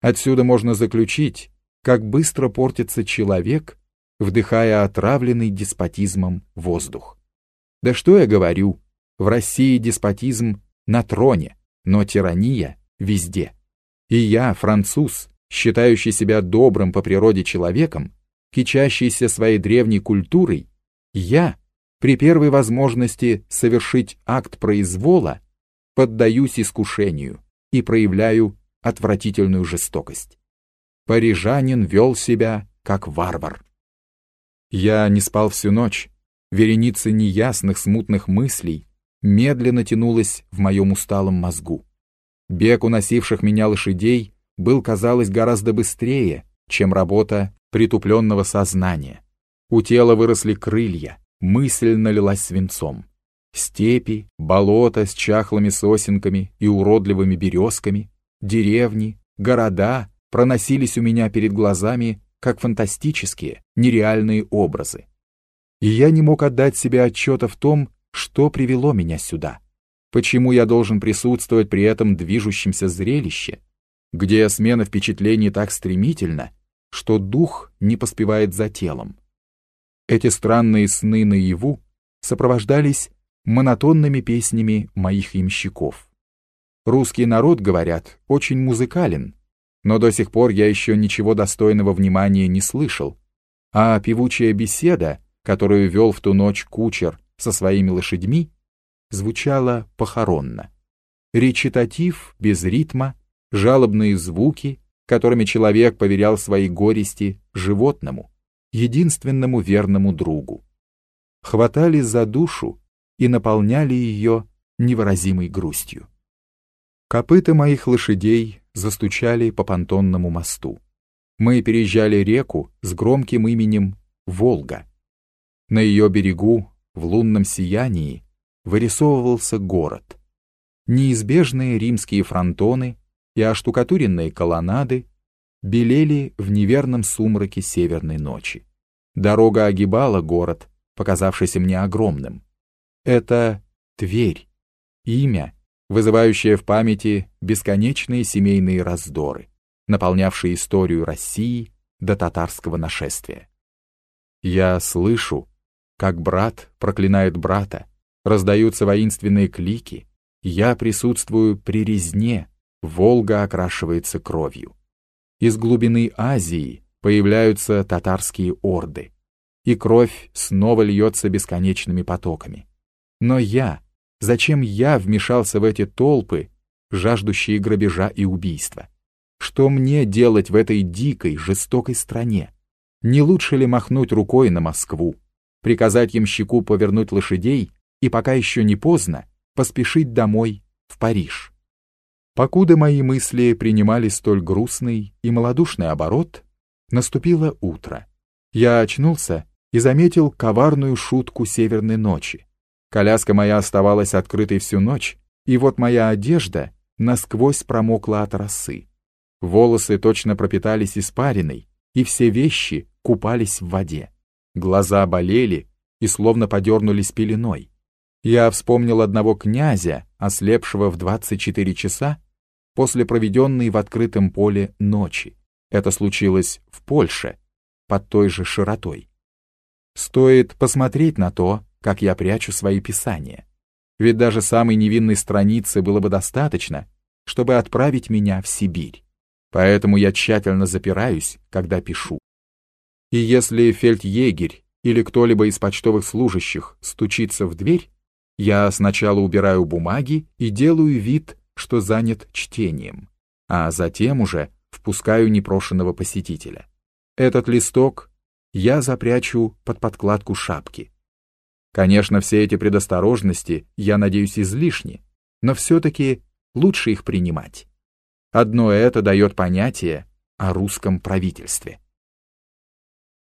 Отсюда можно заключить, как быстро портится человек, вдыхая отравленный деспотизмом воздух. Да что я говорю, в России деспотизм на троне, но тирания везде. И я, француз, считающий себя добрым по природе человеком, кичащийся своей древней культурой, я, при первой возможности совершить акт произвола, поддаюсь искушению и проявляю отвратительную жестокость. Парижанин вел себя как варвар. Я не спал всю ночь, вереница неясных смутных мыслей медленно тянулась в моем усталом мозгу. Бег уносивших меня лошадей был, казалось, гораздо быстрее, чем работа притупленного сознания. У тела выросли крылья, мысль налилась свинцом. Степи, болота с чахлыми сосенками и уродливыми березками, деревни, города проносились у меня перед глазами, как фантастические, нереальные образы. И я не мог отдать себе отчета в том, что привело меня сюда. Почему я должен присутствовать при этом движущемся зрелище, где смена впечатлений так стремительна, что дух не поспевает за телом. Эти странные сны наяву сопровождались монотонными песнями моих ямщиков. Русский народ, говорят, очень музыкален, но до сих пор я еще ничего достойного внимания не слышал, а певучая беседа, которую вел в ту ночь кучер со своими лошадьми, звучала похоронно. Речитатив без ритма, жалобные звуки, которыми человек поверял свои горести животному, единственному верному другу. Хватали за душу и наполняли ее невыразимой грустью. Копыта моих лошадей застучали по понтонному мосту. Мы переезжали реку с громким именем Волга. На ее берегу, в лунном сиянии, вырисовывался город. Неизбежные римские фронтоны и оштукатуренные колоннады белели в неверном сумраке северной ночи. Дорога огибала город, показавшийся мне огромным. Это Тверь, имя, вызывающее в памяти бесконечные семейные раздоры, наполнявшие историю России до татарского нашествия. Я слышу, как брат проклинает брата, раздаются воинственные клики, я присутствую при резне, Волга окрашивается кровью. Из глубины Азии появляются татарские орды, и кровь снова льется бесконечными потоками. Но я, зачем я вмешался в эти толпы, жаждущие грабежа и убийства? Что мне делать в этой дикой, жестокой стране? Не лучше ли махнуть рукой на Москву, приказать ямщику повернуть лошадей и, пока еще не поздно, поспешить домой, в Париж? Покуда мои мысли принимали столь грустный и малодушный оборот, наступило утро. Я очнулся и заметил коварную шутку северной ночи. Коляска моя оставалась открытой всю ночь, и вот моя одежда насквозь промокла от росы. Волосы точно пропитались испариной, и все вещи купались в воде. Глаза болели и словно подернулись пеленой. Я вспомнил одного князя, ослепшего в 24 часа после проведенной в открытом поле ночи. Это случилось в Польше, под той же широтой. Стоит посмотреть на то, как я прячу свои писания. Ведь даже самой невинной страницы было бы достаточно, чтобы отправить меня в Сибирь. Поэтому я тщательно запираюсь, когда пишу. И если фельдъегерь или кто-либо из почтовых служащих стучится в дверь, я сначала убираю бумаги и делаю вид, что занят чтением, а затем уже впускаю непрошенного посетителя. Этот листок я запрячу под подкладку шапки. Конечно, все эти предосторожности, я надеюсь, излишни, но все-таки лучше их принимать. Одно это дает понятие о русском правительстве.